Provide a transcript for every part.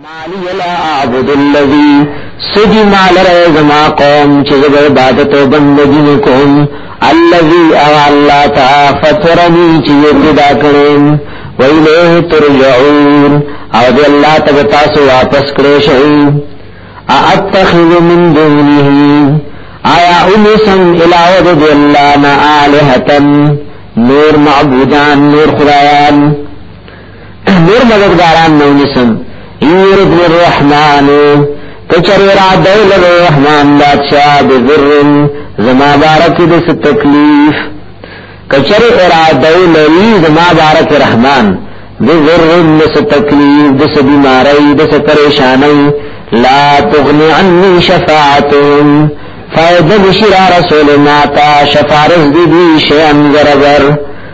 مالی لا اعبد الذی سجی مال رئے زما قوم چیز عبادت و بندگی نکوم الذی او اللہ تا فطرنی چیز پیدا کریم و الیہ ترجعون او دی اللہ تبتاسو واپس کرے شئی اتخذ من دونه آیا انسان الاود دی اللہ نا آلہتن نور معبودان نور خدایان نور مددگاران نونسم ایرد الرحمن کچر را دول الرحمن بادشاہ بذرن زما بارک دس تکلیف کچر را دول لی زما بارک رحمان بذرن دس تکلیف دس بیماری دس پریشانی لا تغنی عنی شفاعتهم فائدہ بشرا رسول ماتا شفارز دی دی شیئن گرگر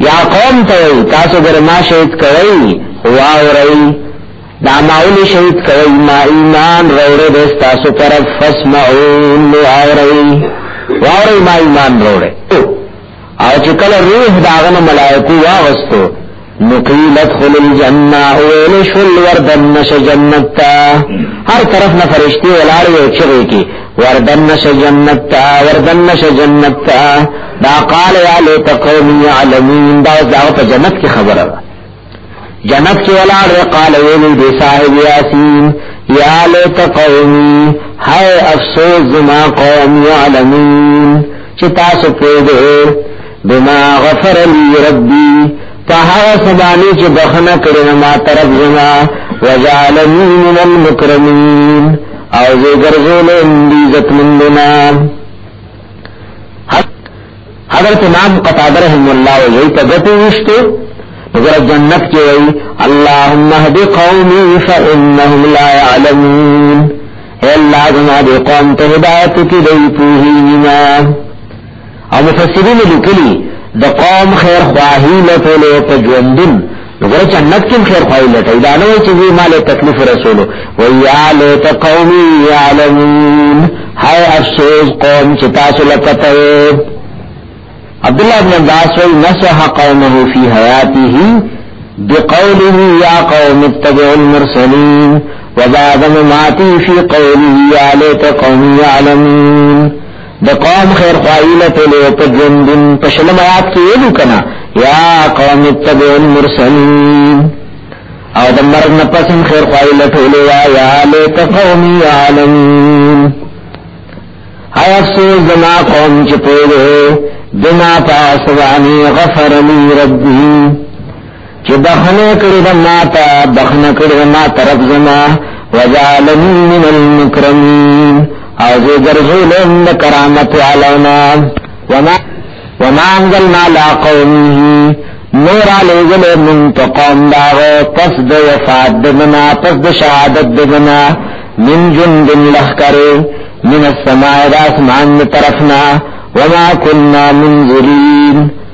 یا قوم ته وي تاسو ګر ما شهید کوي واوري دا ماول شهید کوي ما ایمان وروړي د تاسو طرف فسمعون واوري واوري ما ایمان وروړي او چې کله روح داغه ملائکه واغستو نقیل ادخل الجنه اول شل وردن نش جنت تا هر طرف نه فرشتي ولاړ یو چغې کې وردن نش جنت تا وردن نش جنت تا دا قال یا لیت قوم یعلمون دا دا په جنت کې خبره ده جنت کې ولاړ قال ویلی دی صاحب یاسین یا لیت قوم هاي افسوس زما قوم یعلمون چې تاسو په دې بما غفر لی ربی فها سبانی چې بخنه کړې ما طرف زما وجعلنی من المکرمین او زه ګرځول اندی عزت مندنا حضرت امام قتاده رحم الله وی په ګټو وشته وګره جنت کې وی اللهم اهد قومي فانهم لا يعلمون اے الله زما دې قوم ته هدایت کې دی پوهیږي او مفسرین لیکلی د قوم خیر خواهی لټولو په ژوندون نګره چې نت کې خیر خواهی لټای دا نه چې وی مال تکلیف رسولو و یا لیت قومی یعلمون هاي افسوس قوم چې تاسو لکته عبد الله بن عباس وی نصح قومه فی حیاته بقوله یا قوم اتبعوا المرسلین وبعد مماتی فی قوله یا لیت قومی یعلمون د قوم خیر خواهی له پلو په ژوندون په شلم آیات کې ویلو کنه یا قوم اتبعوا المرسلین او د مرګ نه پس خیر خواهی له ټولو یا لیت قومی عالمین هاي افسوس زما قوم چې پوره بما تاسو غفر لي ربي چې بخنه کړې د ماتا بخنه کړې ما طرف زما وجعلني من المكرمين او زه ګرځولم د کرامت علونا وما وما انزلنا على قومه نور علی گل من تقوم داغ پس د وفات دنا پس د شهادت دنا من جند لخکر من السماء داسمان طرفنا وما كنا منذرين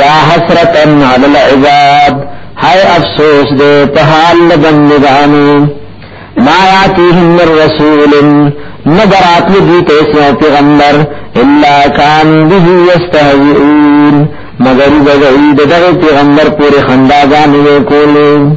یا حسرتا علی العباد هاي افسوس دې په حال بندګانو ما یاتیهم من رسول نظرات لدی تیسو پیغمبر الا کان به یستهزئون مگر بغیر دغه پیغمبر پورې خنداګانې کولې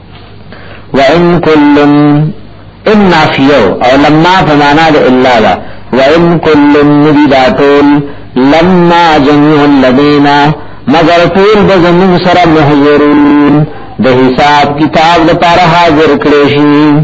وان كل ان نافيو او لما فمانا د الا لا وان كل نبدا طول لما جميع الذين مگر طول بزمون سر محضرون د حساب کتاب لپاره حاضر کړی شي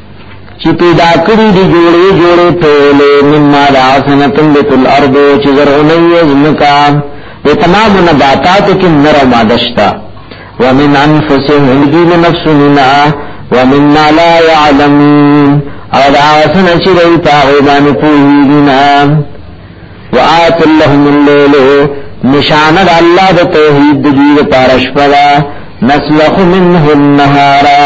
چې پیدا کړی دی جوړې جوړې ټولې مما دا سنتم بیت الارض چې زرغونې زمکا د تمام نباتات کې نر او ماده شته ومن انفسهم الجی نفسنا ومن ما لا يعلمون او دا سن چې دوی په باندې پوهیږي وآت لهم الليل نشان د الله د توحید د دې لپاره شپه نسلخ منه النهارا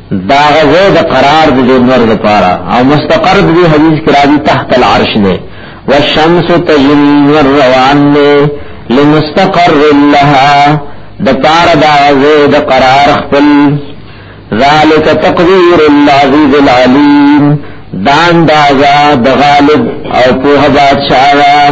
دا غزه د قرار د دنور لپاره او مستقر د حدیث کرابی تحت العرش نه والشمس تجري والروان نه لمستقر لها د پار دا غزه د قرار خپل ذالک تقدیر العزیز العلیم دان دازا د غالب او په بادشاہ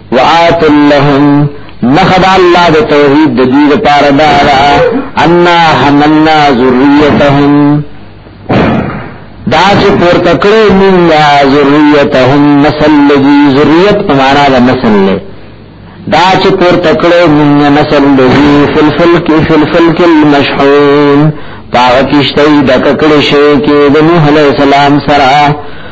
وآت لهم نخد الله د توحید د دې لپاره دا ان حملنا ذریتهم دا چې پورته کړو موږ ذریتهم نسل دی ذریت په معنا د نسل له دا چې پورته کړو موږ نسل دی فلفل کې فلفل کې مشحون پاکشتي د ککړې شي کې د نوح علی السلام سره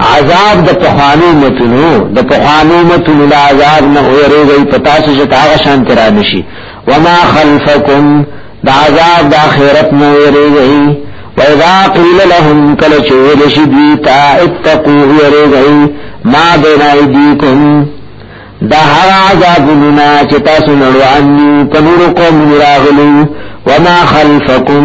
عذاب د پخوانو متونو د پخوانو متونو لا عذاب نه اورېږي پتا سو چې تاغه شان ترا نشي وما خلفکم د عذاب د آخرت نه اورېږي وإذا قيل لهم کل چویل شدوی تا اتقو اورېږي ما بین ایدیکم دا هر عذابنا چې تاسو نړوان دي په نور قوم راغلي وما خلفکم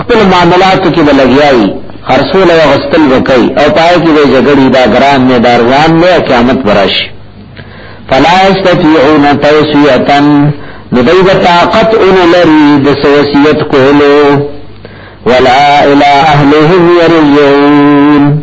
خپل معاملاتو کې به لګیا وي خرڅول او غسل وکي او پای کې به جګړې دا ګران نه داروان نه قیامت ورش فلا استطيعون توصيه ندای به طاقت اون لري د وصیت کولو ولا الى اهلهم يرجعون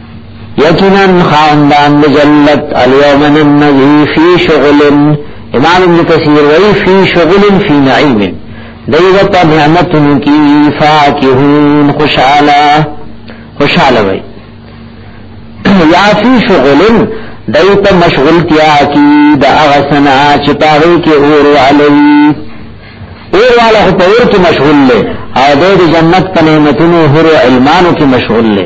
یقینا خاندان د جلت الیوم النبی فی شغل امام ابن کثیر وی فی شغل فی نعیم دیوت نعمت کی فاکهون خوشالا خوشالا وی یا فی شغل دیوت مشغولتیا کی دا اغسنا چپاوی کی اور علی اور والا خطور کی مشغول لے او دید جنت پنیمتنو حر علمانو کی مشغول لے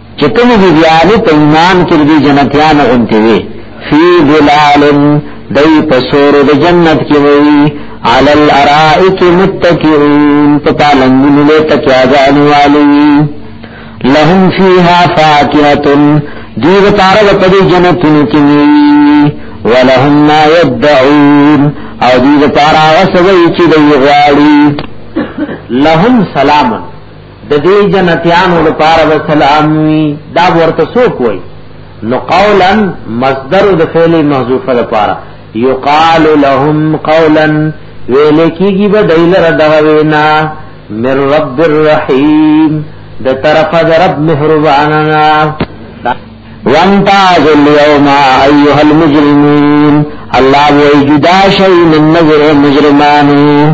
چې کومې بیبیانې په ایمان کې دي جنتیانو غونتې وي فی ظلال دای په سور د جنت کې وي علی الارائک متکئون په پالنګونو له تکیا ځانو والی لهم فیها فاکهه دیو تارل پدی جنتونو کی ولهم ما یدعون او دیو تارا غسوی چی دی غواړي لهم سلامن د دې جنتیانو لپاره به سلام وي دا ورته څوک وایي نو قولا مصدر د فعل محذوف لپاره یقال لهم قولا ویل کیږي به دایلر دغه وینا من رب الرحیم د طرف د رب مهرباننا وانتاز اليوم ايها المجرمين الله وجدا شيء من نظر مجرمانو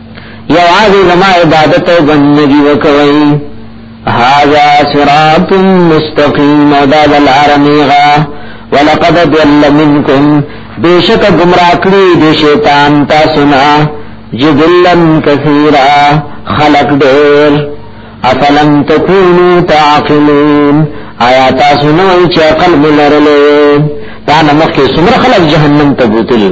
یوازې زما عبادت او بندگی وکوي هاذا صراط مستقیم او دا لارمیغا ولقد ضل منکم بیشک گمراه کړی د شیطان تاسو نه جبلن کثیرا خلق ډیر افلم تکونو تعقلون آیا تاسو نه چې عقل ملرلې دا نمخ کې څومره خلک جهنم ته بوتلی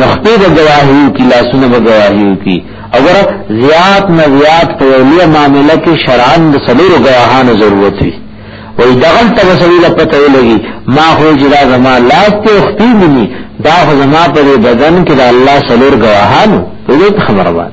نخپې د گواهیو کی لاسونه به گواهیو کی اگر زیات نه زیات په یو لوی معاملې کې شرعاً د څلورو گواهانو ضرورت وي وای دغل ته وسوي له پته ولګي ما خو جدا زما لاس ته خپې مني دا خو زما په بدن کې د الله څلور گواهانو په دې خبره وایي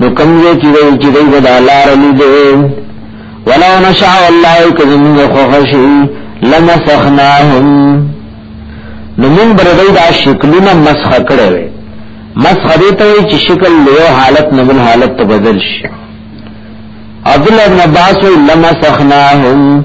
نو کوم یې چې وایي چې دوی به دا لار لیدې ولو نشاء الله که زموږ خوښ شي لمسخناهم نو موږ به دوی دا شکلونه مسخ کړی وي مسخ دې ته چې شکل له حالت نه بل حالت ته بدل شي عبد الله بن عباس لمسخناهم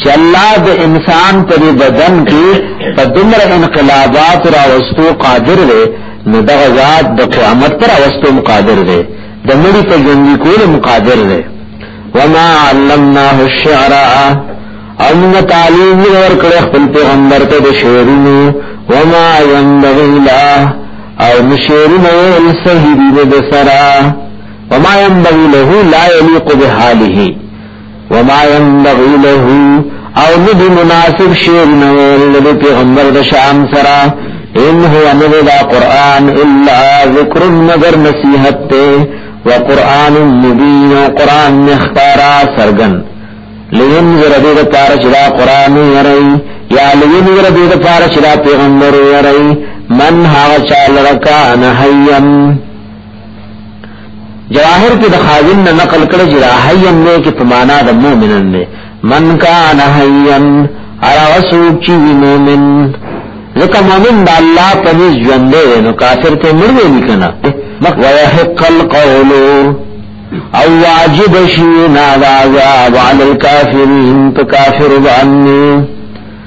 چې الله د انسان په بدن کې په دمر انقلابات را وستو قادر دی نو دغه ذات د قیامت پر وستو قادر دی د مړي په ژوندۍ کول مقادر دی وما علمناه الشعر او موږ تعلیم ورکړ خپل پیغمبر ته د شعرونو وما ينبغي له او نشعرونه السهدي د سرا وما ينبغي له لا يليق بحاله وما ينبغي له او ندی مناسب شیر نویل ندی پیغمبر دا شام سرا ان هو ندی دا قرآن الا ذکر مگر نصیحت تے وقرآن مبین و قرآن مخکارا سرگن لینذر دې د پاره چې دا قران یری یا لینذر دې د پاره چې دا پیغمبر یری من هاو چا لرکان حیم جواهر کې د خازن نه نقل کړی چې حیان نه کې په معنا د مؤمنن نه من کان حیان ارا وسوک چې مؤمن ځکه مؤمن د الله په دې ژوند دی نو کافر ته مړ وی کنه ويحق القول او واجب شي ناراضه علی الکافرین په کافر باندې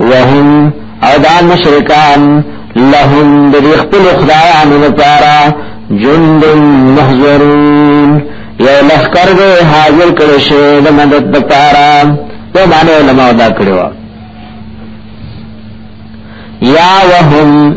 وهم او دا مشرکان لهم د دې خپل خدایانو لپاره جند محضرون یو لخر دې حاضر کړي شه د مدد لپاره په باندې علماء دا کړو یا وهم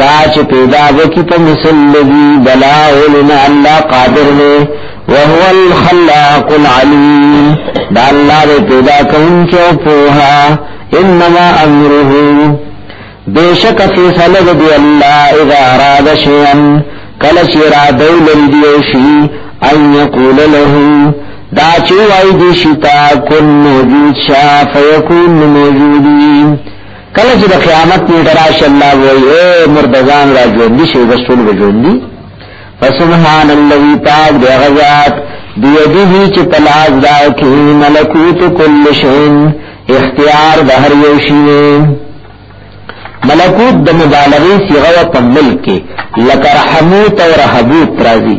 دا چې پیدا وکي په مثل لذي بلا ولنا الله قادر نه وهو الخلاق العليم دا الله دې پیدا کوم چې پوها انما امره بیشک فیصله دی الله اذا اراد شيئا کله چې را دی لري دی شي ان يقول له دا چې وای دي شتا کن موجود شا فیکون موجودین کله چې د قیامت نیټه راشي الله وایي اے مردگان را ژوندي شي بس ټول به ژوندي فسبحان الذي پاک دی غزاد بيده چې پلاز دا کې ملکوت کل شین اختیار د هر یو شی ملکوت د مبالغې صيغه په ملک کې لکه رحموت او رحبوت راځي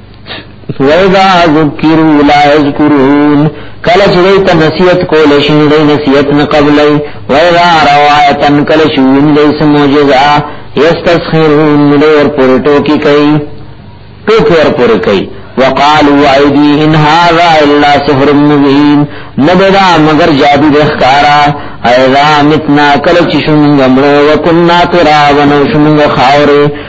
وَإِذَا ذُكِّرُوا لَا يَذْكُرُونَ کله چې دوی ته نصیحت کول شي نو دوی نصیحت نه قبلوي وَإِذَا رَأَوْا آيَةً کله چې ویني دوی څه معجزه یستسخرون نو دوی ورپورې ټوکې کوي ټوکې ورپورې کوي وقالوا ايدي ان هذا الا سحر مبين نبدا مگر جادو د ښکارا اذا متنا کله چې شومږه مړو وکنا ترا ونو شومږه خاورې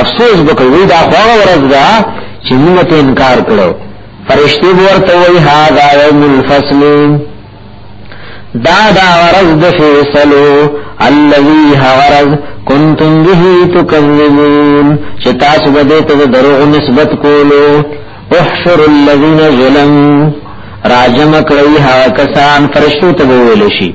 افسوس وکړي وی دا خو ورځ ده چې موږ ته انکار کړو فرشتي ورته وی هاذا یوم الفصل دا دا ورځ د فیصلو الذي هغرز کنتم به تکذبون چې تاسو به دې ته دروغ نسبت کولو احشر الذين ظلموا راجم کړی ها کسان فرشتو ته ویل شي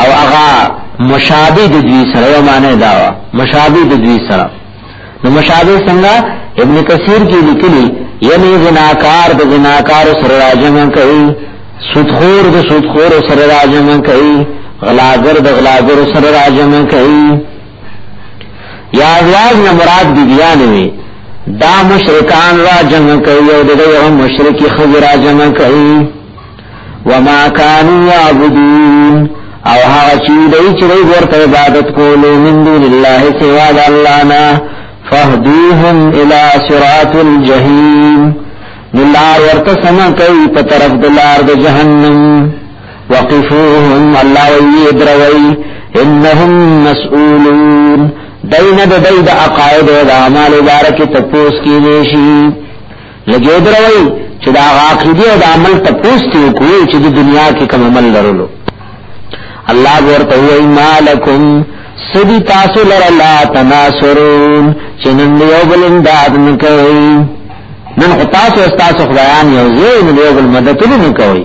او هغه مشابه د دوی سره یو معنی دا وا مشابه د دوی سره نو مشابه څنګه ابن کثیر کې لیکلي یعنی زناکار د زناکار سره راجم کوي سودخور د سودخور سره راجم کوي غلاګر د غلاګر سره راجم کوي یا ازواج نه مراد بیبیان وي دا مشرکان را جمع کوي او دغه مشرکی خو را جمع کوي وما كانوا يعبدون او هغه چې دوی چې دوی ورته عبادت کولو من دون الله سوا د الله نه فهدوهم الى صراط الجحيم نلار ورته سما کوي په طرف د لار د جهنم وقفوهم الله ويدروي انهم مسؤولون دین د دای د عقاید او د اعمال بارکه تپوس کیږي لګې دروي چې دا عقیده او د عمل ته پوښتې کوی چې د دنیا کې کوم عمل لرلو الله ورته وایي مالکم سدی تاسو لره لا تناصرون چې نن یو بل امداد نه کوي نن خو تاسو تاسو خدایان یو ځای نه یو بل مدد نه کوي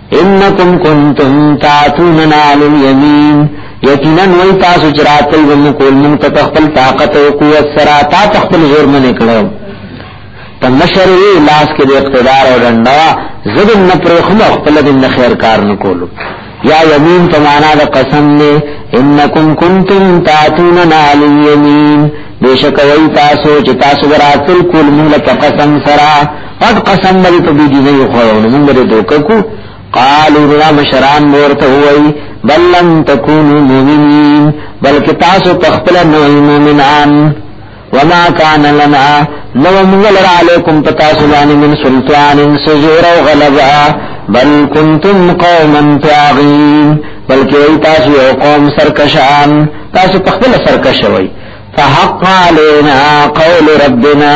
انکم کنتم تاتوننا علی الیمین یقینا وای تاسو چراتل وم کول من ته خپل طاقت او قوت سره تا خپل زور منې کړو په مشری لاس کې د اقتدار او ډنډا زدن نه پر خو خپل د خیر کار نه کولو یا یمین په معنا د قسم نه انکم کنتم تاتوننا علی الیمین بیشک وای تاسو چې تاسو براتل کول موږ له قسم سره پټ قسم باندې په دې دې خوړو نو موږ دې دوکه کو قالو را مشران ورته وای بل لم تکونو مؤمنین بلکې تاسو په خپل نو مؤمنان وما كان لنا نو موږ لرا علیکم پتا سبحانه من سلطان سجور او غلبا بل کنتم قوما طاغین بلکې ای تاسو یو قوم سرکشان تاسو په خپل سرکش وای فحق علينا قول ربنا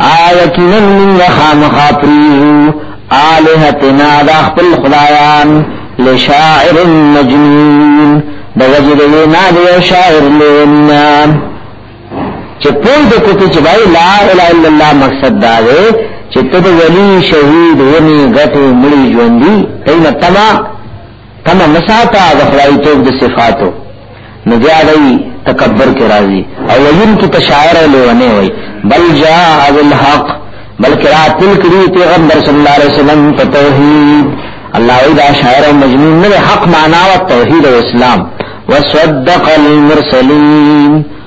آیقینا من خامخا پریو آلهتنا دا خپل خدایان لشاعر مجنون دا وجد وینا دی شاعر لینا چه پوی دو کتی چه بای لا الہ الا اللہ مقصد دا دے چه تد ولی شہید ونی گتی ملی جوندی تینا تما تم مساتا د خدای توب د صفاتو نو بیا دی تکبر کې راځي او وین کې تشاعر لیونه وي بل جاء بالحق بلکې راتل کړي پیغمبر صلی الله علیه وسلم په توحید الله دا شاعر او مجنون نه حق معنا او توحید او اسلام وصدق المرسلین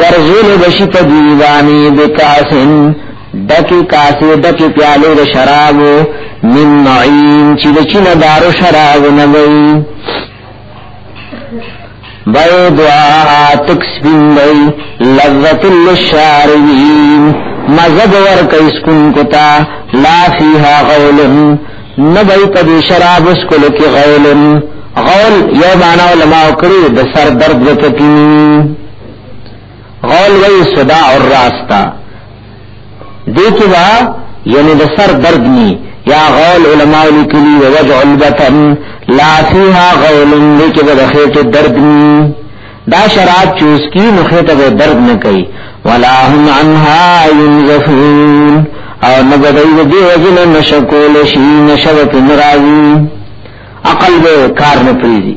ګرځول بشي په دیوانی بکاسن دکی کاسه دکی پیالو د شرابو من معین چې د چینه دارو شراب نه وي بيضاء تكسبين لي لذة للشاربين مزد ورک اسکن کتا لا فيها غول نبی پد شراب اسکل کی غول غول یو معنی علماء کری د سر درد وکتی غول وی صداع الراس تا دې کې دا یعنی د سر درد ني یا غول علماء لیکلي وجع البطن لا فيها غول دې کې د خېټه درد ني دا شراب چوس کی نو خېټه به درد نه کوي ولا هم عنها ينزفون او نه بدایي دې وجنه نشکول شي نشوت ناراضي عقل به کار نه پریږي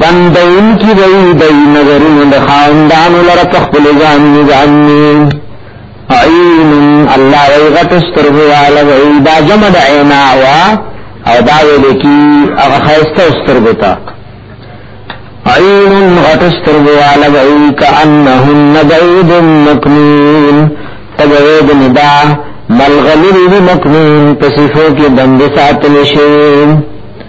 بندون کی دی دی نظرون د خاندان لره تخپل ځان ځان عین الله وی غټ سترګو والا وی دا جمع د عینا وا او دا ویل کی هغه خسته سترګو تا عین غټ سترګو والا وی کانهن بيد مکنون تبوید ندا ملغلری مکنون پسیفو کی بند ساتل شوی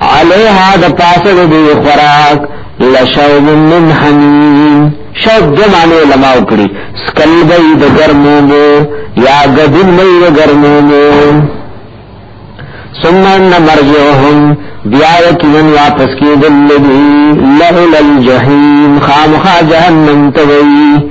علیها د پاسه د دې خوراک لشوب من حمیم شوب د معنی علماء کړي سکل به د ګرمو مو یا غدن به د ګرمو مو ثم ان مرجعهم بیا یقینا واپس کیدل لدی لهل الجحیم خامخا جهنم توئی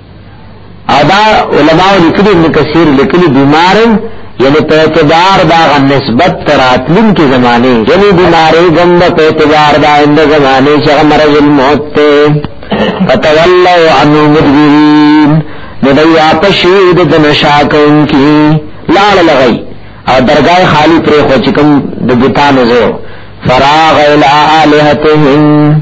او دا علماء لکلی ابن کثیر لکلی بیمار یعنی په اعتبار دا غ نسبت تراتلین کی زمانه یعنی بیماری گند په اعتبار دا اند زمانه چې مرض الموت ته فتولوا عنه مدبرین نو دی واپس شوی د نشا کوونکی لاړ لغی او درگاه خالی پرې خو چې کوم د بوتانو زو فراغ الى الهتهم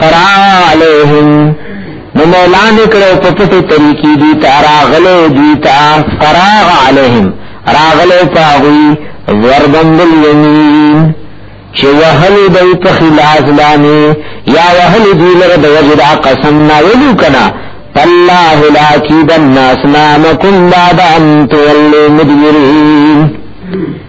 فرا علیهم نو مولان کړو په پټو طریقې دي تا راغله دي تا فراغ علیهم راغله پاغوي وربن الیمین چې وهل دی په خلاص باندې یا وهل دی لره د وجدا قسم نه ولو کنا الله لا کیدن ناسنامکم بعد ان تولوا مدبرین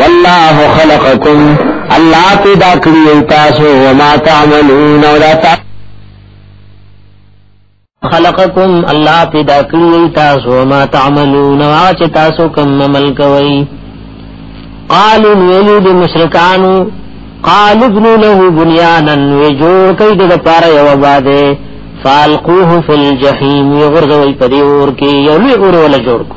والله خلقکم الله پیدا کړی تاسو او ما تعملون او دا خلقکم الله پیدا کړی تاسو او ما تعملون او چې تاسو کوم عمل کوئ قالوا ویلو د مشرکانو قال ابن له بنيانا وجور کید د پاره یو باده فالقوه فی الجحیم یغرزوی پدی اور کې یو لوی اور ولا جوړ کو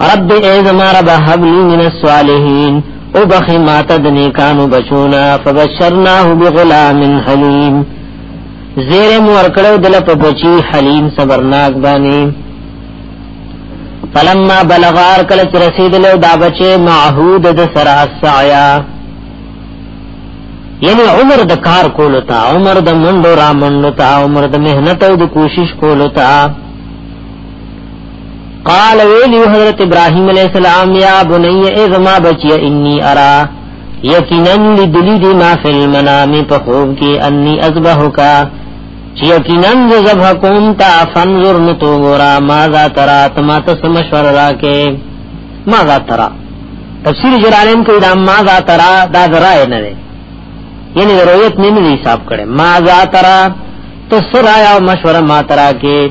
رب ای زما رب حب لی من الصالحین او بخی ماتا دنیکانو بچونا فبشرناه بغلام حلیم زیر مورکڑو دل پا بچی حلیم صبرناک بانی فلما بلغار کل چرسید لو دا بچے معهود د سرا سعیا یعنی عمر د کار کولو تا عمر د منډو را منډو تا عمر د مهنت او د کوشش کولو تا قال ویلی حضرت ابراهیم علیہ السلام یا بنی اذما بچی انی ارا یقینا لدلی دی ما فی المنام په خوب کې انی اذبحک چې یقینا ذبح کوم تا فنظر نتو ګورا ما ذا ترا تما تس مشور راکې ما ذا ترا تفسیر جلالین کې دا ما ذا ترا دا ذرای نه دی یعنی رویت نه نه حساب کړي ما ذا ترا تسرا یا مشوره ما ترا کې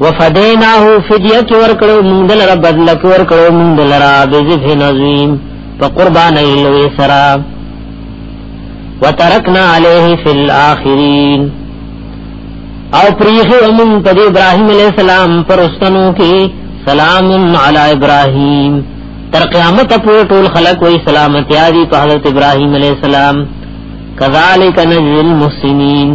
وفدیناه فدیه کی ورکړو مونږ دلرا بدل کی ورکړو مونږ دلرا بذف نظیم په قربان ایلوی سرا وترکنا علیه فی الاخرین او پریخ امون په ابراهیم علیہ السلام پرستنو کی سلام علی ابراهیم تر قیامت پورې ټول خلق وې سلامتی علی په حضرت ابراهیم علیہ السلام کذالک نجل المحسنین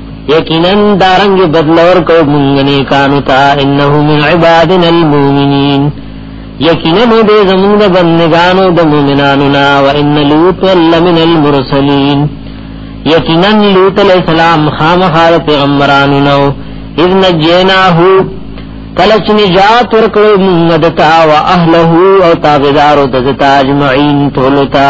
یقینا دارنګ بدلور کو مونږنه کانو تا انه من عبادنا المؤمنین یقینا دې زمونږ د بندگانو د مؤمنانو نا و ان لوط لمن المرسلین یقینا لوط علیہ السلام خامخا پیغمبرانو نو اذ نجیناه کلچ نجات ورکړو مونږ دتا او اهله او تابعدارو دتا اجمعین تولتا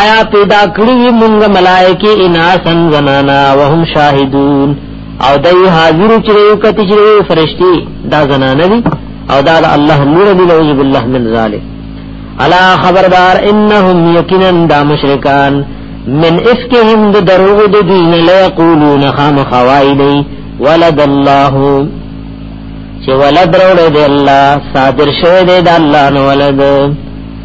آیا پیدا کړی مونږ ملائکه اناسن زنانا وهم شاهدون او دای حاضر چې یو کته چې فرشتي دا زنانه دي او دا الله نور دی نعوذ بالله من ذلک الا خبردار انهم یقینا دا مشرکان من افکهم د دروغ د دین لا یقولون خام خوایلی ولد الله چې ولد روړ دی الله صادر شوی دی د الله نو ولد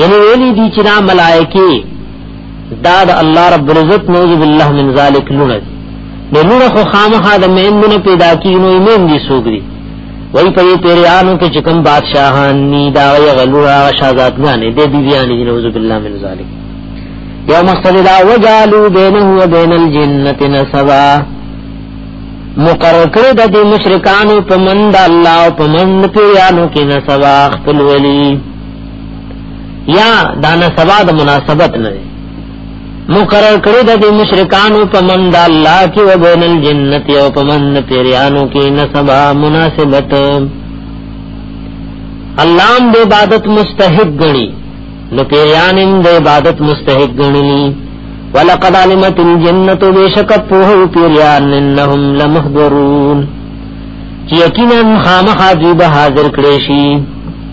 یعنی ویلی دی چې دا ملائکه دا د الله رب العزت نوذ بالله من ذلک لونه نو لونه خو خامخا د میندونه پیدا کی نو ایمن دي سوګري وای په دې پیرانو کې چې کوم بادشاہان ني دا وی غلورا شاهزاد غانې دې بیبيان دي نوذ بالله من ذلک یو مقصد دا وجالو بینه و بین الجنه نسبا مقرر کړی د دې مشرکانو په مند الله او په مند پیرانو کې نسبا خپل ولی یا دا نسبا د مناسبت نه دی مقرر کړی د دې مشرکانو په من د الله کې او بین الجنت او په من پیریانو کې نسبا مناسبت الله د عبادت مستحق غني نو پیریان د عبادت مستحق غني ولقد علمت الجنت بشک په پیریان انهم لمحضرون یقینا خامخا دی به حاضر کړي شي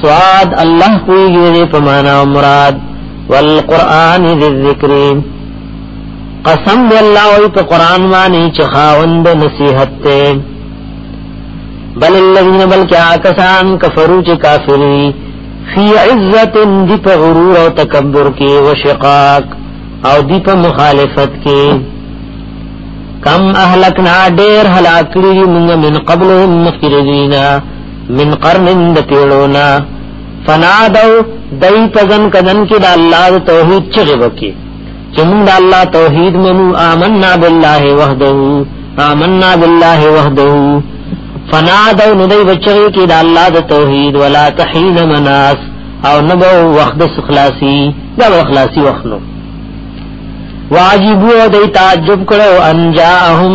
سواد الله پویږي په معنا او مراد والقران ذکر قسم دی الله وی په قران باندې چې خاوند نصیحت ته بل الذين بل کیا کسان کفرو چې کافری فی عزت دی په غرور او تکبر کې او شقاق او دی په مخالفت کې کم اهلکنا ډیر هلاکړي موږ من قبلهم مخکرینه من قرن د پیړونا فنادو دای پزن کدن کې د الله توحید چغه وکي چې موږ د الله توحید منو آمنا بالله وحده آمنا بالله وحده فنادو ندی بچی کې د الله د توحید ولا تحین مناس او نبو وخت سخلاصی دا وخلاصی وخنو واجبو دای تعجب کړو انجاهم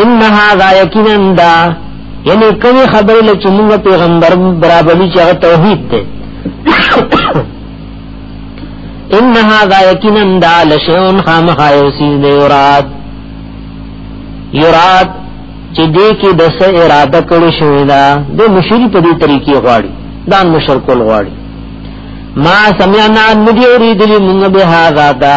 ان هذا یقینا دا یعنی کوي خبره لکه موږ پیغمبر برابرلی چې هغه توحید دی ان هذا یقینا دا لشیون خامخا یوسیز دی یراد یراد چې دې کې د څه اراده کړو شوې ده د مشری په دې طریقې غواړي دا مشرکول غواړي ما سمعنا ندی اوریدلی موږ به هذا دا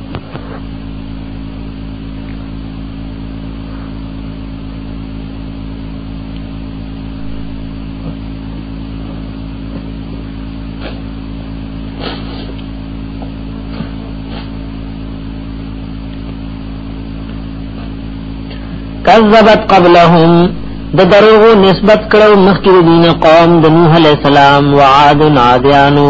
کذبت قبلهم د دروغ نسبت کړو مخکې دین قوم د نوح علی السلام وعاد عادیانو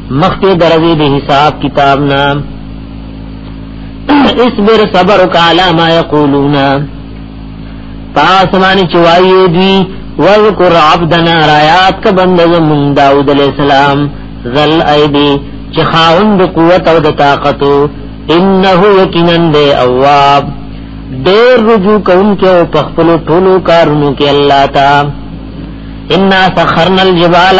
مخته دروي به حساب کتاب نام اصبر صبر کالا ما یقولون پاسمانی چوایې دی وذکر عبدنا رایات ک بندګ مون داوود علیہ السلام ذل ایدی چې خاوند قوت او د طاقت انه یقینا دی اواب ډیر رجوع کوم کې او په خپل ټولو کارونو کې الله تا ان سخرنا الجبال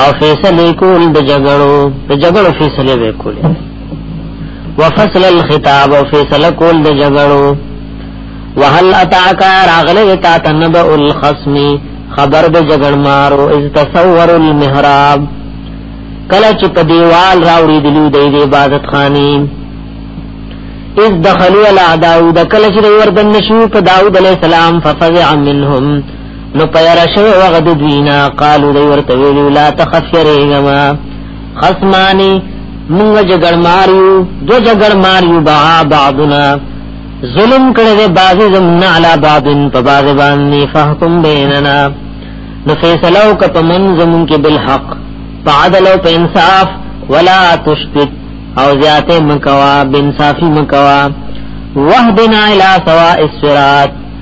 او فیصله کول د جګړو د جګړو فیصله وکول وفصل الخطاب او فیصله کول د جګړو وهل اتاک راغله تا تنبا الخصم خبر د جګړ مارو از تصور المحراب کله چې په دیوال راوړي دلو د عبادت خانی از دخلوا على داوود کله چې ور دن شو په داوود علیہ السلام ففزع منهم نو پیرا شوی وغه د دوینا قالو دی ورته ویلو لا تخفریګما خصمانی موږ جګړ ماریو دو جګړ ماریو با بعضنا ظلم کړی دی بعضی زمنا علی بعضن په بعض باندې فحکم بیننا نو فیصله وک په من زمون کې بالحق په عدل او په انصاف ولا تشتت او زیاته مکوا بنصافی مکوا وحدنا الى سواء الصراط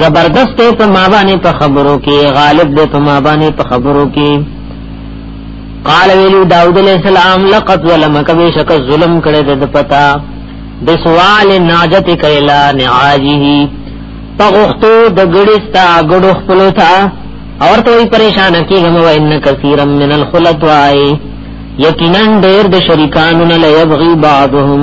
زبردست په ما باندې په خبرو کې غالب دې په ما باندې په خبرو کې قال ویلو داوود علیہ السلام لقد ظلمک بشک ظلم کړه د پتا د سوال ناجت کلا نعاجه پغختو د ګړستا ګړو خپل تا اور ته پریشان کیږم و ان کثیرا من الخلطای یقینا ډیر د شریکانو نه لږ غي بعضهم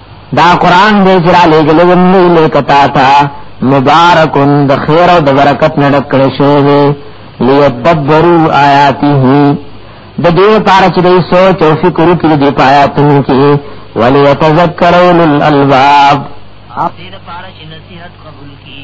دا قران دې چې را لېږلې ونی لیکتا تا مبارکون د خیر او د برکت نه ډکړې شوی لیدبروا آیاته د دې لپاره چې دوی سوچ او فکر وکړي د آیاتونو کې ولې تذکرون الالباب اپ دې لپاره چې نصیحت قبول کړي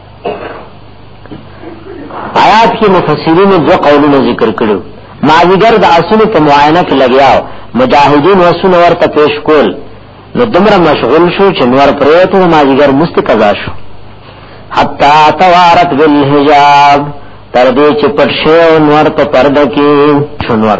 آیات کې مفسرین دو قولونه ذکر کړو ماویګر د اسونو په معاینه کې لګیاو مجاهدین وسونه ورته پیش کول نو دمر مشغول شو چې نور پریوتو ماویګر مست قضا شو حتا توارت بالحجاب تر دې چې پټ شو نور په پرده کې شنور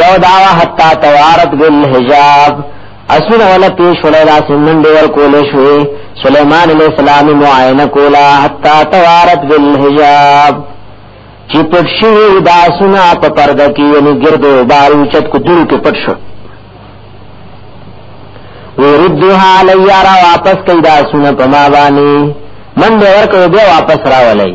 یو داوا حتا توارت بالحجاب اسونه ولا پیش ولا لا سمن دی ور کول شوې سليمان عليه السلام معاینه کولا حتا توارت بالحجاب چې پټ شوی دا سنا په پرده کې یعنی ګردو بارو چت کو دل کې پټ شو وردها علی را واپس کیدا سنا په ما باندې من به ورکو به واپس راولای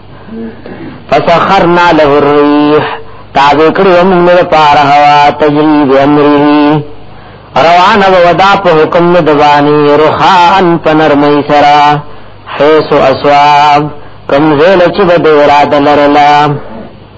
فسخرنا له الريح تابع کړو موږ له پار هوا تجري بامره روانه ودا په حکم د دواني روحان پنرمي سرا حيث اسواب کم زیل چې به اراده لرلا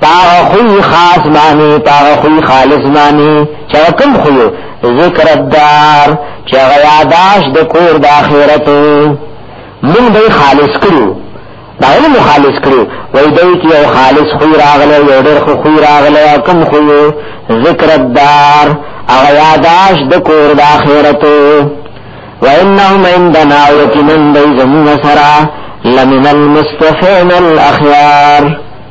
پاغ خوی خاص معنی پاغ خوی خالص معنی چا کم خویو ذکر الدار چا غیاداش د کور د آخرت من دی خالص کړو دا ولې مخالص کړو وای دی کې او خالص خوی راغله یو ډېر خو خوی راغله کم خویو ذکر الدار هغه یاداش د کور د آخرت و انهم عندنا یقینا دی زمون سرا لمن المستفین الاخيار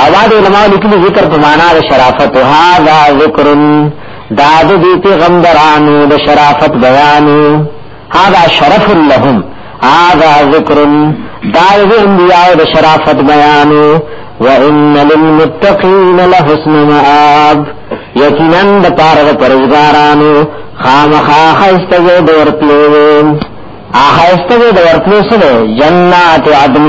او بعد علماء لیکلی ذکر په معنا د شرافت هاذا ذکر دا د دې پیغمبرانو د شرافت بیان هاذا شرف لهم هاذا ذکر دا د انبیاء د شرافت بیان وان للمتقین لحسن مآب یقینا د پاره د پرزګارانو خامخا خسته د ورپلو اخسته د ورپلو سره جنات عدن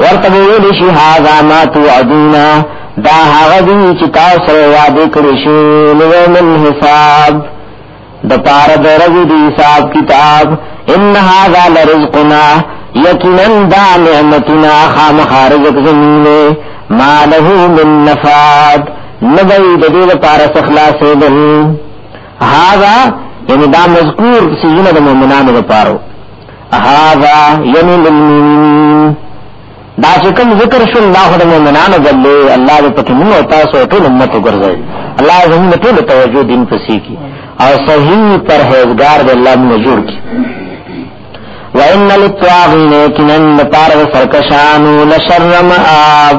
ورته ویل شي هاذا ما توعدونا دا هغه دی چې تاسو سره وعده کړی شو لوم الحساب د پاره د رزق دی حساب کتاب ان هاذا لرزقنا یقینا دا نعمتنا خام خارج زمین ما له من نفاد نبی د دې لپاره خلاصې دل هاذا یعنی دا مذکور سیزونه د مؤمنانو لپاره هذا یعنی للمؤمنین دا چې کوم ذکر شو الله د مؤمنانو بلې الله دې پکې موږ او تاسو ټول امت وګرځي الله زموږ ټول توجه دین پسې کی او صحیح پرهیزګار دې الله موږ جوړ کی وان للطاغین کنن پار سرکشانو لشرم آب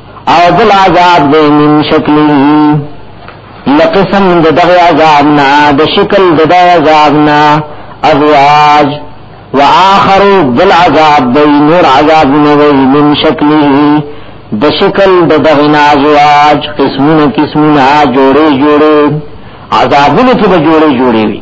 او بل عذاب دې من شکلی لقسم د دغه عذاب نه د شکل د دغه عذاب نه ازواج واخر بل عذاب دې نور عذاب نه وي من شکلی د شکل د دغه نه ازواج قسمونه قسمونه جوړې جوړې عذابونه کې به جوړې جوړې وي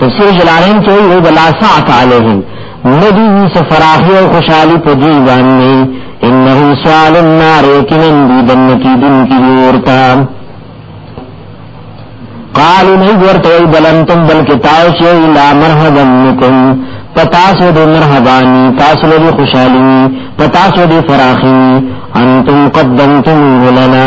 تفسیر جلالین کې وی بلا ساعت علیهم ندی وی سفراحی او خوشحالی په دی باندې انه سوال النار یقینا دی دنکی دن کی ورتا قالو نئی ورته وی بلنتم بلکې تاسو یې لا مرحبا بكم پتاسو دې مرحبانی تاسو دې خوشحالي پتاسو دې فراخي انتم قدمتم لنا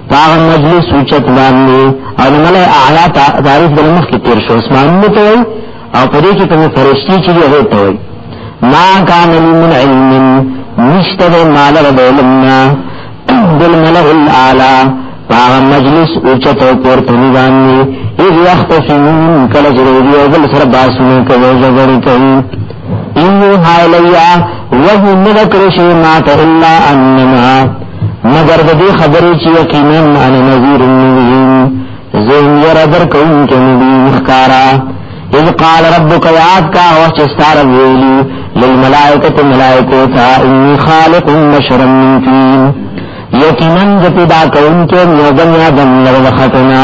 پاغ مجلس سوچت باندې او ملای اعلی تعریف د مخ کې تیر شو اسمان مو ته وي او په دې کې کوم فرشتي چې هغه ته وي ما کان من علم نشته مال علمنا دل ملغ الاعلى پاغ مجلس اوچت او پورته باندې اذ يختصمون کله چې دی او بل سره باسونه کوي جګړه کوي انه هايلیا وهو مذکر شي ما ته الا انما مگر د دې خبرې چې یقینا انا نذیر مبین زین ير در کوم کې مبین ښکارا اذ قال ربك یاد کا وخت ستار ویلی للملائکه ملائکه تا انی خالق بشرا من طین یقینا ذ پیدا کوم کې یو دنیا دن لغتنا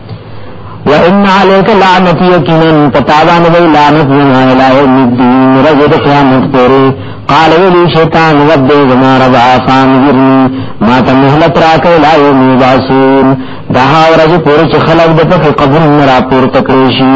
وان عليك لعنتي يقينا تتابان بي لعنت من الى يوم الدين رجد قيامت پوری قال ولي شيطان رب زما رب آسان جرني ما تمهلت راك الى يوم يبعثون دها ورځ پوری چې خلق د په قبر نه را پور تکړه شي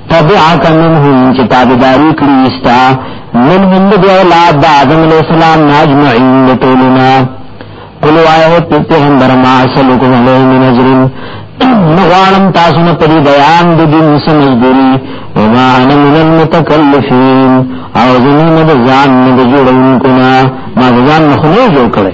تبعک منهم چې تابعداري کړی استا منهم د اولاد د آدم علیہ السلام ناجمعین ټولنا قل وایو پیغمبر ما سلکم علیه من اجر نغوانم تاسو نه پدی بیان د دین سمجدری وما انا من المتکلفین او زمین د ځان نه جوړونکو نه ما ځان نه خو نه جوړ کړی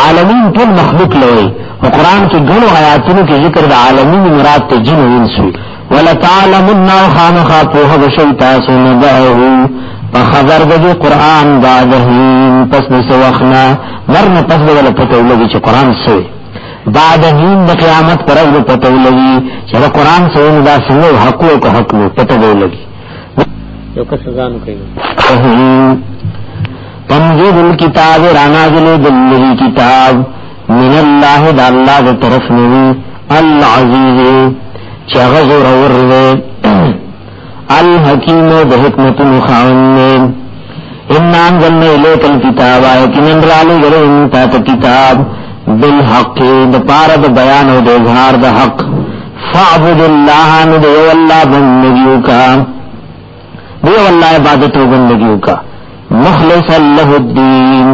عالمین ټول مخلوق لوي او قران کې ګڼو آیاتونو کې ذکر د عالمین مراد ته جن او انس وي ولتعلمن خامخا په هغه شی تاسو نه غواړو په خبر د قران دا د هین پس نو سوخنا ورنه پس به له پته ولګي چې قران څه وي دا د هین د قیامت پر ورځ پته ولګي چې قران څه وي دا څه حق او حق نو پته ولګي یو کس ځان کوي تنزيل الكتاب رانازل بالله کتاب من الله د الله د طرف نوي العزيز چغز اور وي الحکیم د حکمت مخاون ان انزلنا الیک الكتاب یقینا رالو غره تا کتاب بالحق د پار د بیان او د اظهار د حق فاعبد الله نو دی والله بندگی وکا دی والله عبادت او بندگی وکا مخلص له الدين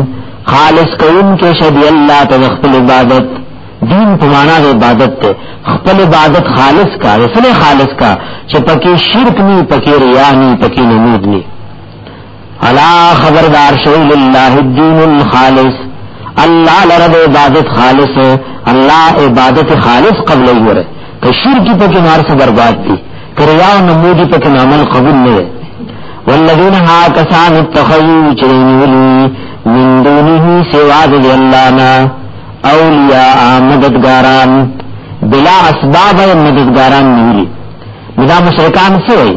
خالص کون کې شدی الله ته خپل عبادت دین په معنا د عبادت ته خپل عبادت خالص کا رسل خالص کا چې پکې شرک ني پکې ریا ني پکې نمود ني الا خبردار شوی لله الدین الخالص الله لرب عبادت خالص الله عبادت خالص قبل یوره که شرکی په کې مار څه برباد دي کریا او نمودی په کې عمل قبول نه وي والذین ها کسان اتخذوا چرینولی من دونه سوا دی اللہ نا اولیاء مددگاران بلا اسباب مددگاران نیولی مدا مشرکان سوئی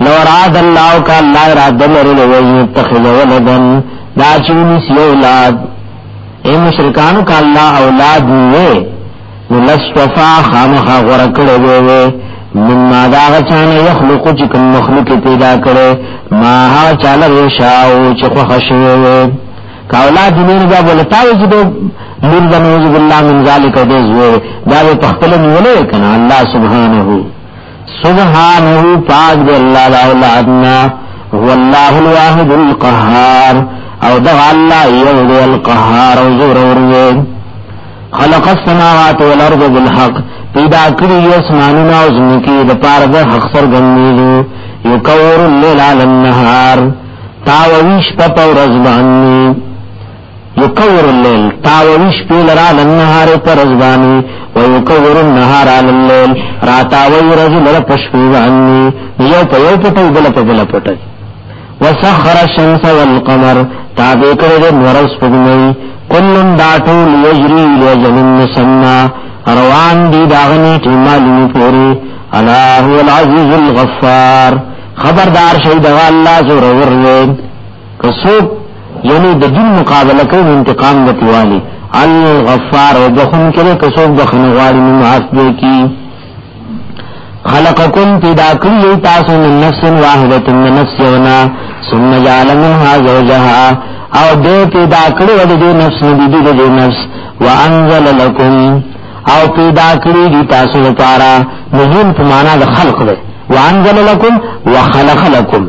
لو اراد الله کا الله اراده لرلو وي تخذ ولدن دا چونی سی اولاد اے مشرکانو کا الله اولاد وي نو لسوفا خامخا غره کړو وي من ما دا غچان یخلق چې کوم مخلوق پیدا کړي ما ها چاله وشاو چې خو خشوي وي کا اولاد دې نه بولتاوي چې من دنوز بالله من ذالک دې زوی دا په خپل نیولې کنه الله سبحانه سبحانه پاک دی الله لا اولادنا هو الله الواحد القهار او دا الله یو دی القهار او زور ورو خلق السماوات والارض بالحق پیدا کړی یو اسمانونه او زمکی د پاره د حق سر ګنیلو یو کور الليل على النهار تاویش په پورز باندې یکور اللیل تاویش پیل را لنهار پر ازبانی و یکور النهار علی اللیل را تاوی رجل را پشپیوانی یو پا یو پتا و بلا پا بلا پتا و سخر الشمس والقمر تابع کرد نورس پگمی کلن داتو لیجری لیجل مسمع روان دی داغنی تیمالی پوری الا هو العزیز الغفار خبردار شید غا اللہ زور ورد کسوب یعنی د دین مقابله کوي انتقام د پیوالي الغفار او بخون کړي کسوب بخنه غواړي نو معاف دی کی خلقکم پیدا کړی تاسو من نفس واحده من نفس ونا ثم جعل منها زوجها او دې پیدا کړی د دې نفس نه دې دې نفس وانزل لكم او پیدا کړی دي تاسو لپاره نزول په معنا د خلق ده وانزل لكم وخلق لكم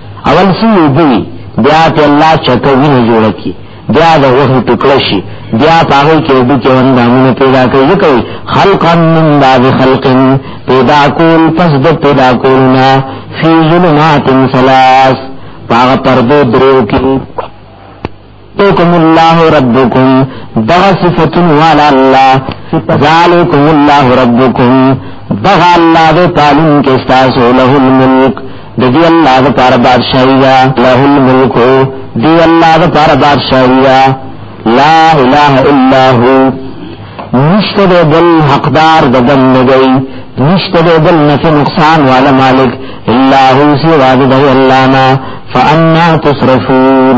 اول سی وبوي بیا ته الله چکه وینه جوړ کی بیا د غوښې ټوکړه شي بیا پاغې کې د کې اندامونه پیدا کوي کوي خلقا من بعد خلق پیدا کول پس د پیدا کولنا فی ظلمات ثلاث پاغه پردو درو کې تکم الله ربکم دغه صفاتون والا الله ذالکم الله ربکم دغه الله دې پالون کې تاسو له الملک د دې الله د پاره بادشاہي دا له الملک دی الله د پاره بادشاہي دا لا اله الا هو نشته د بل حقدار د دم نه گئی نشته د بل نفع نقصان والا مالک الا هو سوا د الله نا فانا تصرفون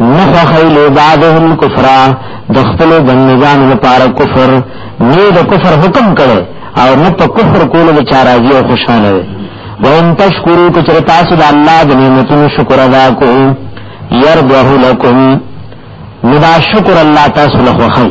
نخخی لعبادهم کفرا دخپل بندگان لپاره کفر نه د کفر حکم کړي او نه په کفر کولو د چارازي او خوشاله وي وان تشکرو کچر تاسو د الله د نعمتونو شکر ادا کو يرضه لكم ندا شکر الله تاسو له خوخی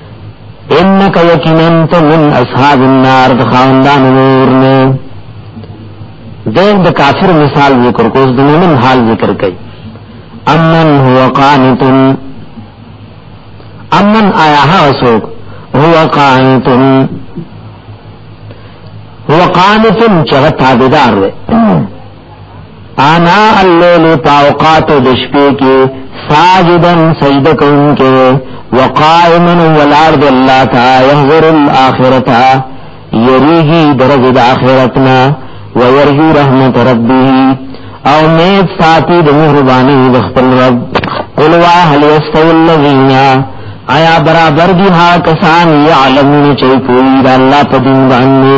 انك يقينا انت من اصحاب النار خاندان نور نے دین د کافر مثال ذکر کو د مومن حال ذکر کئ امن هو قانت امن آیا ها سوک هو قانت هو قانت چغتا بدار وے انا الليل پاوقات د شپې کې ساجدن سجده کوونکې وقائما ولار د الله تعالی ينظر الاخرته يريږي درجه د اخرتنا ويرجو رحمت ربه او نیت ساتي د مهرباني د خپل رب قل وا هل يستوي الذين آیا برابر دي ها کسان يعلمون چې کوي د الله په دین باندې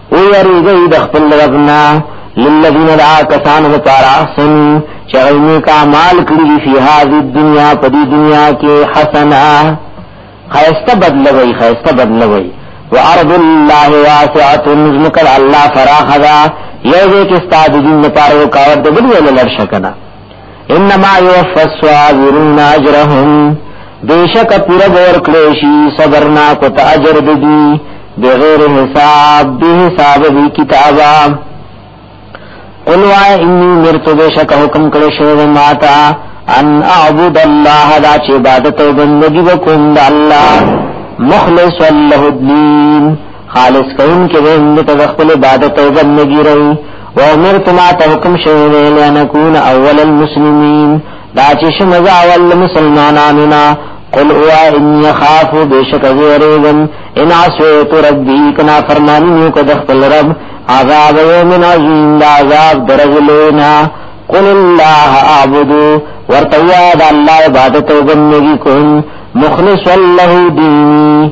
او یریږي د خپل ربنا للذین دعا کسان و پار احسن چغیمی کا مال کری فی هذه الدنیا پدی دنیا کې حسنا خیسته بدلوي خیسته بدلوي وارض الله واسعه نزمکل الله فراخذا یو دې کې استاد دین لپاره او کاوه د بل ولر شکنه انما يوفى الصابرون اجرهم بیشک پورا ور کړی شي صبرنا کو ته اجر دي بغیر حساب به حساب دی کتابا قل وا انی مرت بیشک حکم کړی شوی ماتا ان اعبد الله دا چې عبادت او بندگی وکوم د الله مخلص له الدين خالص کون کې دې موږ ته خپل عبادت او بندګي رہی و امرت ما ته حکم شوی دی لنکون اول المسلمین دا چې شمزا اول مسلمانانو نه قل او انی خاف بشک زیرزم ان عصیت ربی کنا فرمانی کو د خپل رب عذاب یوم عظیم دا عذاب درجلینا قل الله اعبدو ورتیا د الله عبادت او بندگی کوم مخلص الله دین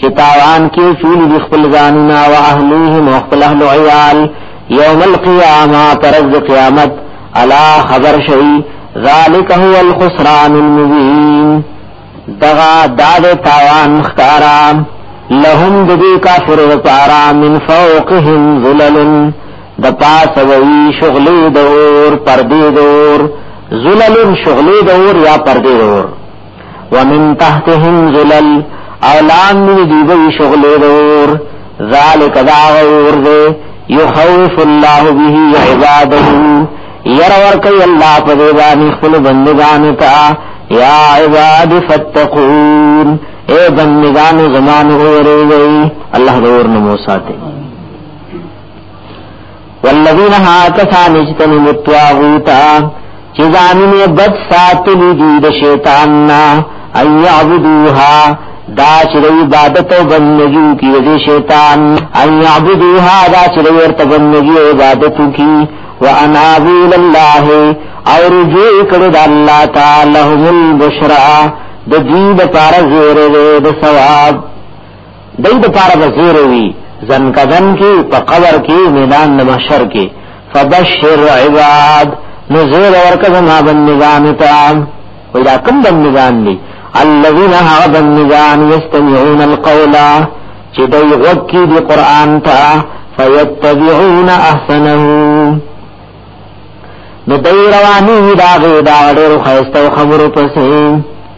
چې تاوان کې سولې د خپل ځانونه او اهلیهم او خپل اهل عیال یوم القیامه پرز قیامت الا خبر شي ذالک هو الخسران المبین دغا داد تاوان خکارا لهم ددی کافر وطارا من فوقهم ظلل د پاس وی شغلی دور پردی دور ظلل شغلی دور یا پردی دور ومن تحتهم ظلل او لاندې دی به شغل دور ذالک دا غور دې یخوف الله به عباده ير ور کوي الله په دې باندې خپل بندگان ته یا عباد فتقون اے بندگان زمان هو ری گئی الله دور نمو ساته والذین ها کسان اجتنبوا الطاغوت چې ځانونه بد ساتلی دي د شیطان نه ایعبدوها دا چې د عبادت او بندګي کې د شیطان ایعبدوها دا چې د ورته بندګي او عبادت کې وانابو لله او رجوع کړو د الله تعالی هم البشرا د دې لپاره زیره د ثواب دای د پاره بزیروي زنکدن کې په قبر کې میدان د محشر کې فبشر عباد نزول ورکه ما بندگان تا ولا کم بندگان دي الذين ها بندگان يستمعون القول چې دوی وکی دی قران ته فيتبعون احسنه نو دوی رواني دا غي دا ډېر خيستو خبرو پسې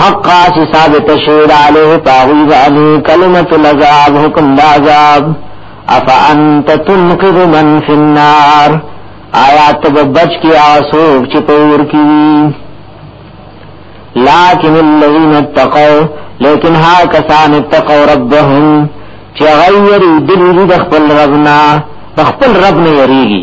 حقا چې ثابت شوی د علیه پاغوی باندې کلمت العذاب حکم د عذاب افانت تنقذ من فی النار آیات بچ کی آسوک چې پور کی لیکن الذین اتقوا لیکن ها کسان اتقوا ربهم چې غیر دلی د خپل ربنا خپل رب نه یریږي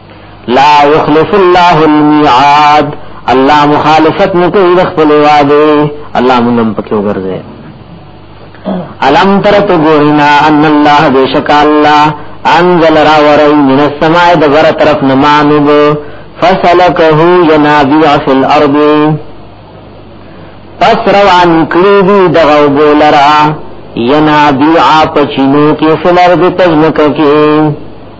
لا يخلف الله الميعاد الله مخالفت نه کوي د خپل وعده الله مونږ پکې وګرځي الم تر تو ګورینا ان الله بیشک الله انزل را وری من السماء د ور طرف نمانو فسلكه ينابيع في الارض پس روان کړی دی دغه بولرا ينابيع پچینو کې فلر د تجمکه کې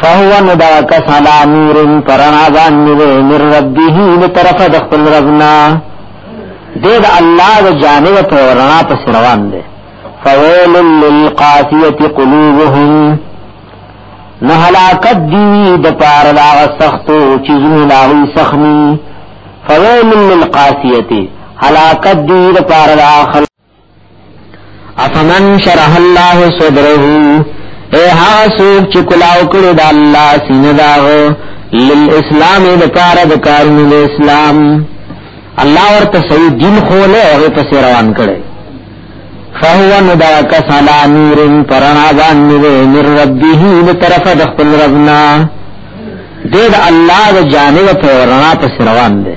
فهو نو دا کس علا نور پرنا باندې وې من ربه له طرفه د خپل ربنا دې د الله د جانب په رڼا په روان دي فويل للقاسيه قلوبهم نه هلاکت دی د پار دا سختو چې زونه لاوي سخني فويل للقاسيه هلاکت دی د پار دا افمن شرح الله صدره اے ها سوک چې کلاو کړو د الله سینه داغ للاسلام د کار د کارونو د اسلام الله ورته صحیح دین خوله او په سیر روان کړي فهو ندا کسلا نور پرانا باندې من ربه له طرف د خپل ربنا د الله د جانب په رڼا په روان دي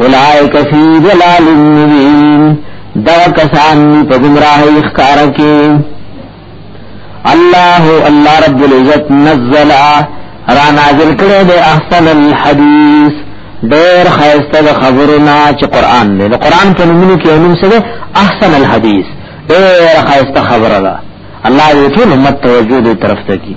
اولائک فی ضلال مبین دا کسان په گمراهی ښکار کې الله الله رب العزت نزل را نازل کړی دی احسن الحدیث ډیر خیسته د خبرونه چې قران دی د قران په نومونو کې نوم څه دی احسن الحدیث ډیر خیسته خبره ده الله دې ټول امت توجه دې طرف ته کی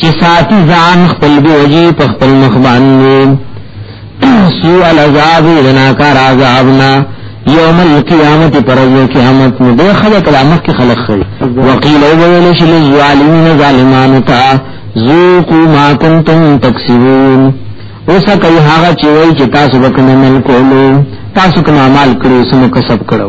چې ساتي ځان خپل دی وجي په خپل مخ باندې سو العذاب لنا کار عذابنا یوم القیامت پر یوم قیامت نو به خلق علامت کې خلق خي وقيل ویل شي للظالمین ظالمان تا ذوقوا ما كنتم تکسبون اوسه کوي هغه چې وایي چې تاسو وکړنه مل کولو تاسو کوم عمل کړو سم کسب کړو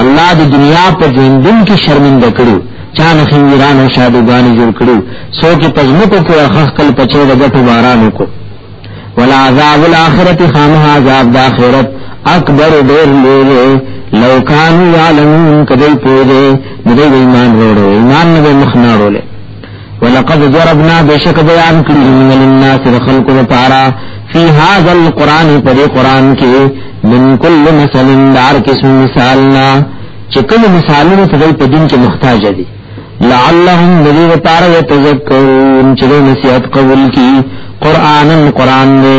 الله د دنیا په ژوندون کې شرمنده کړو چا نه خیران او شادوګانی جوړ کړو سو کې پزمکو کې اخخ کل پچې د غټو بارانو کو ولا عذاب الاخرت خامه عذاب د اخرت اکبر ډیر لوی لو کانوا یعلمون کدی پوهه دې دې ایمان وروړو ایمان نه مخ نه وروړو ولقد ضربنا بشک بیان کړی من الناس خلق لپاره فی هذا القران پر قران کې من کل مثل دار قسم مثالنا چې کوم مثالونه ته په دین کې محتاج دي لعلهم ذی وتعالى یتذکرون چې نصیحت قبول کی قران قران دې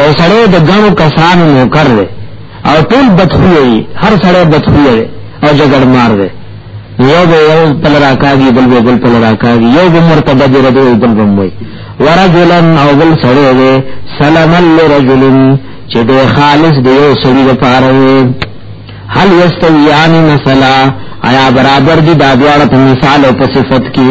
یو سړی د ګڼو کسانو نوکر دی او ټول بدخوی وي هر سړی بدخوی دی او جګړ مار دی یو به یو پل راکاږي بل به بل پل راکاږي یو به مرتبه دی ردو بل به موي ورجلا او بل سړی دی سلام لرجل چې د خالص دی یو سړي لپاره هل یستویان مثلا آیا برابر دي دا دواړه په مثال او په صفت کې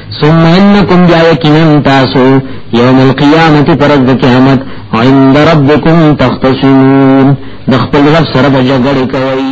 ثم انکم بیا یقینا تاسو یوم القیامت پرد قیامت عند ربکم تختصمون د خپل رب سره جګړه کوي